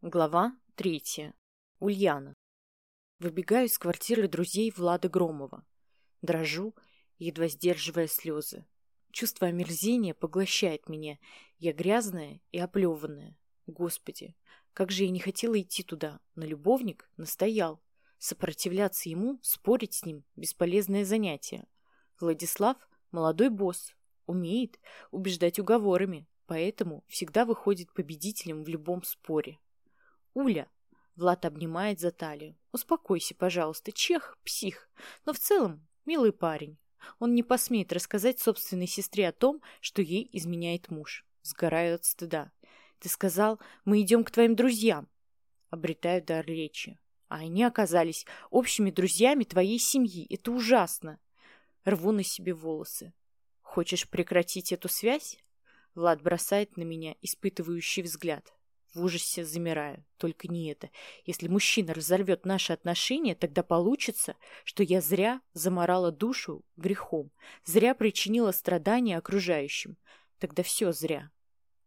Глава третья. Ульяна. Выбегаю из квартиры друзей Влада Громова. Дрожу, едва сдерживая слезы. Чувство омерзения поглощает меня. Я грязная и оплеванная. Господи, как же я не хотела идти туда, но любовник настоял. Сопротивляться ему, спорить с ним – бесполезное занятие. Владислав – молодой босс, умеет убеждать уговорами, поэтому всегда выходит победителем в любом споре. Уля. Влад обнимает за талию. Успокойся, пожалуйста. Чех – псих. Но в целом милый парень. Он не посмеет рассказать собственной сестре о том, что ей изменяет муж. Сгораю от стыда. Ты сказал, мы идем к твоим друзьям. Обретаю дар речи. А они оказались общими друзьями твоей семьи. Это ужасно. Рву на себе волосы. Хочешь прекратить эту связь? Влад бросает на меня испытывающий взгляд. В ужасе замираю. Только не это. Если мужчина разорвет наши отношения, тогда получится, что я зря заморала душу грехом, зря причинила страдания окружающим. Тогда все зря.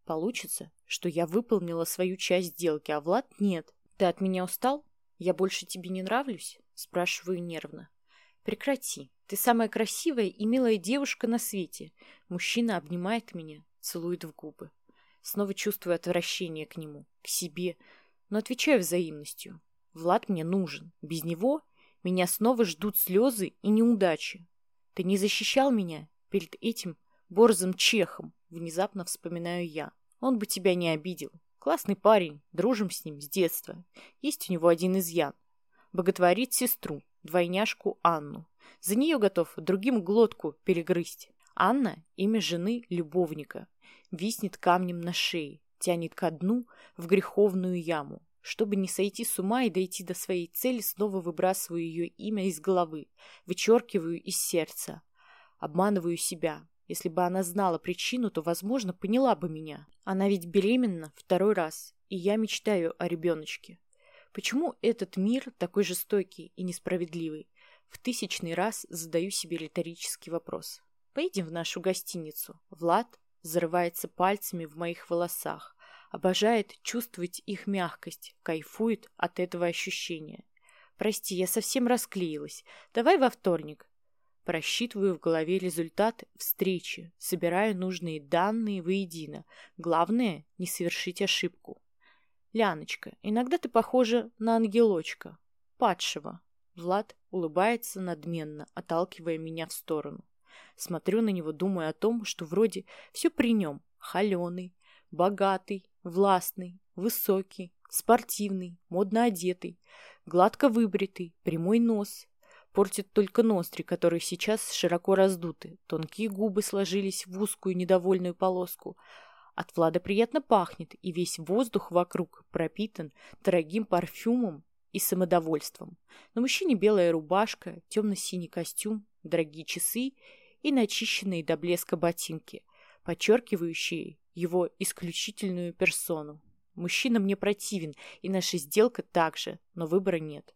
Получится, что я выполнила свою часть сделки, а Влад нет. Ты от меня устал? Я больше тебе не нравлюсь? Спрашиваю нервно. Прекрати. Ты самая красивая и милая девушка на свете. Мужчина обнимает меня, целует в губы. Снова чувствую отвращение к нему, к себе, но отвечаю взаимностью. Влад мне нужен. Без него меня снова ждут слезы и неудачи. Ты не защищал меня перед этим борзым чехом, внезапно вспоминаю я. Он бы тебя не обидел. Классный парень, дружим с ним с детства. Есть у него один изъян. Боготворит сестру, двойняшку Анну. За нее готов другим глотку перегрызть. Анна – имя жены любовника виснет камнем на шее, тянет ко дну в греховную яму. Чтобы не сойти с ума и дойти до своей цели, снова выбрасываю ее имя из головы, вычеркиваю из сердца. Обманываю себя. Если бы она знала причину, то, возможно, поняла бы меня. Она ведь беременна второй раз, и я мечтаю о ребеночке. Почему этот мир такой жестокий и несправедливый? В тысячный раз задаю себе риторический вопрос. Поедем в нашу гостиницу. Влад зарывается пальцами в моих волосах, обожает чувствовать их мягкость, кайфует от этого ощущения. Прости, я совсем расклеилась. Давай во вторник. Просчитываю в голове результат встречи, собираю нужные данные воедино. Главное — не совершить ошибку. Ляночка, иногда ты похожа на ангелочка. Падшего. Влад улыбается надменно, отталкивая меня в сторону. Смотрю на него, думая о том, что вроде все при нем. Холеный, богатый, властный, высокий, спортивный, модно одетый, гладко выбритый, прямой нос. Портит только ноздри, которые сейчас широко раздуты. Тонкие губы сложились в узкую недовольную полоску. От Влада приятно пахнет, и весь воздух вокруг пропитан дорогим парфюмом и самодовольством. На мужчине белая рубашка, темно-синий костюм, дорогие часы и начищенные до блеска ботинки, подчеркивающие его исключительную персону. Мужчина мне противен, и наша сделка также, но выбора нет.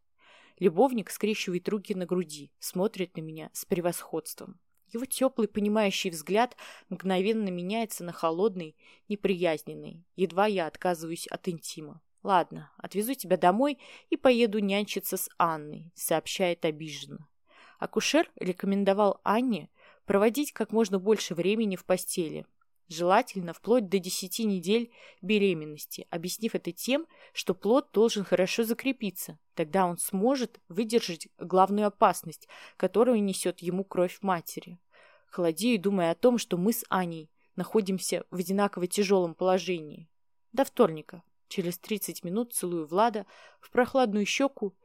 Любовник скрещивает руки на груди, смотрит на меня с превосходством. Его теплый, понимающий взгляд мгновенно меняется на холодный, неприязненный. Едва я отказываюсь от интима. «Ладно, отвезу тебя домой и поеду нянчиться с Анной», — сообщает обиженно. Акушер рекомендовал Анне проводить как можно больше времени в постели, желательно вплоть до 10 недель беременности, объяснив это тем, что плод должен хорошо закрепиться, тогда он сможет выдержать главную опасность, которую несет ему кровь матери. Холодею, думая о том, что мы с Аней находимся в одинаково тяжелом положении. До вторника. Через 30 минут целую Влада в прохладную щеку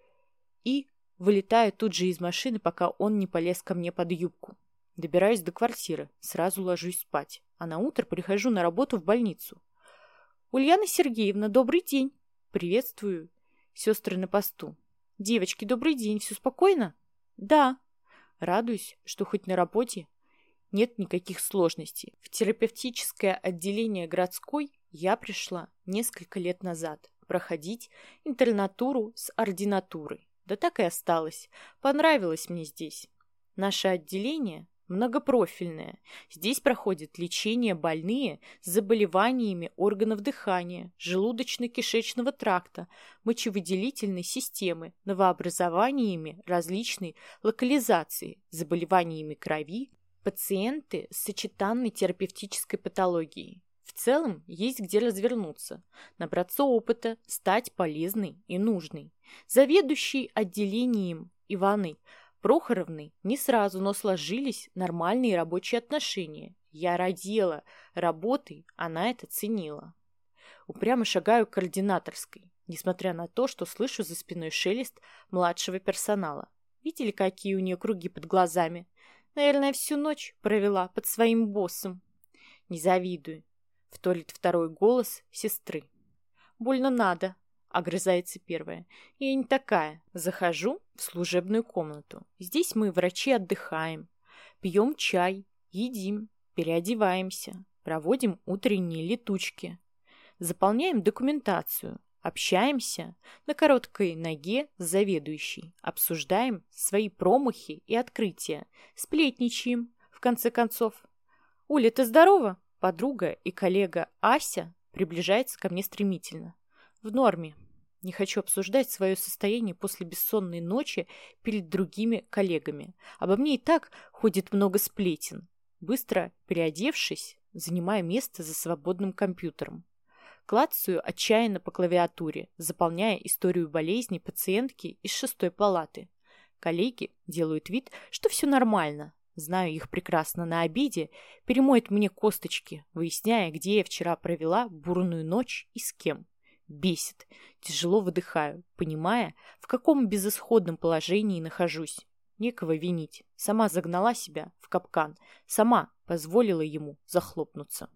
и вылетаю тут же из машины, пока он не полез ко мне под юбку. Добираюсь до квартиры, сразу ложусь спать, а на утро прихожу на работу в больницу. «Ульяна Сергеевна, добрый день!» «Приветствую!» Сестры на посту. «Девочки, добрый день, все спокойно?» «Да!» Радуюсь, что хоть на работе нет никаких сложностей. В терапевтическое отделение городской я пришла несколько лет назад проходить интернатуру с ординатурой. Да так и осталось. Понравилось мне здесь. Наше отделение многопрофильная. Здесь проходит лечение больные с заболеваниями органов дыхания, желудочно-кишечного тракта, мочевыделительной системы, новообразованиями различной локализации, заболеваниями крови, пациенты с сочетанной терапевтической патологией. В целом есть где развернуться, набраться опыта, стать полезной и нужной. Заведующий отделением Иваны Прохоровны не сразу, но сложились нормальные рабочие отношения. Я родила работой, она это ценила. Упрямо шагаю к координаторской, несмотря на то, что слышу за спиной шелест младшего персонала. Видели, какие у нее круги под глазами? Наверное, всю ночь провела под своим боссом. Не завидую. Вторит второй голос сестры. Больно надо, Огрызается первая. Я не такая. Захожу в служебную комнату. Здесь мы, врачи, отдыхаем. Пьем чай, едим, переодеваемся, проводим утренние летучки. Заполняем документацию, общаемся на короткой ноге с заведующей, обсуждаем свои промахи и открытия, сплетничаем, в конце концов. «Уля, ты здорова?» Подруга и коллега Ася приближается ко мне стремительно. В норме. Не хочу обсуждать свое состояние после бессонной ночи перед другими коллегами. Обо мне и так ходит много сплетен. Быстро переодевшись, занимаю место за свободным компьютером. Клацаю отчаянно по клавиатуре, заполняя историю болезни пациентки из шестой палаты. Коллеги делают вид, что все нормально. Знаю их прекрасно на обеде, перемоют мне косточки, выясняя, где я вчера провела бурную ночь и с кем. Бесит. Тяжело выдыхаю, понимая, в каком безысходном положении нахожусь. Некого винить. Сама загнала себя в капкан. Сама позволила ему захлопнуться.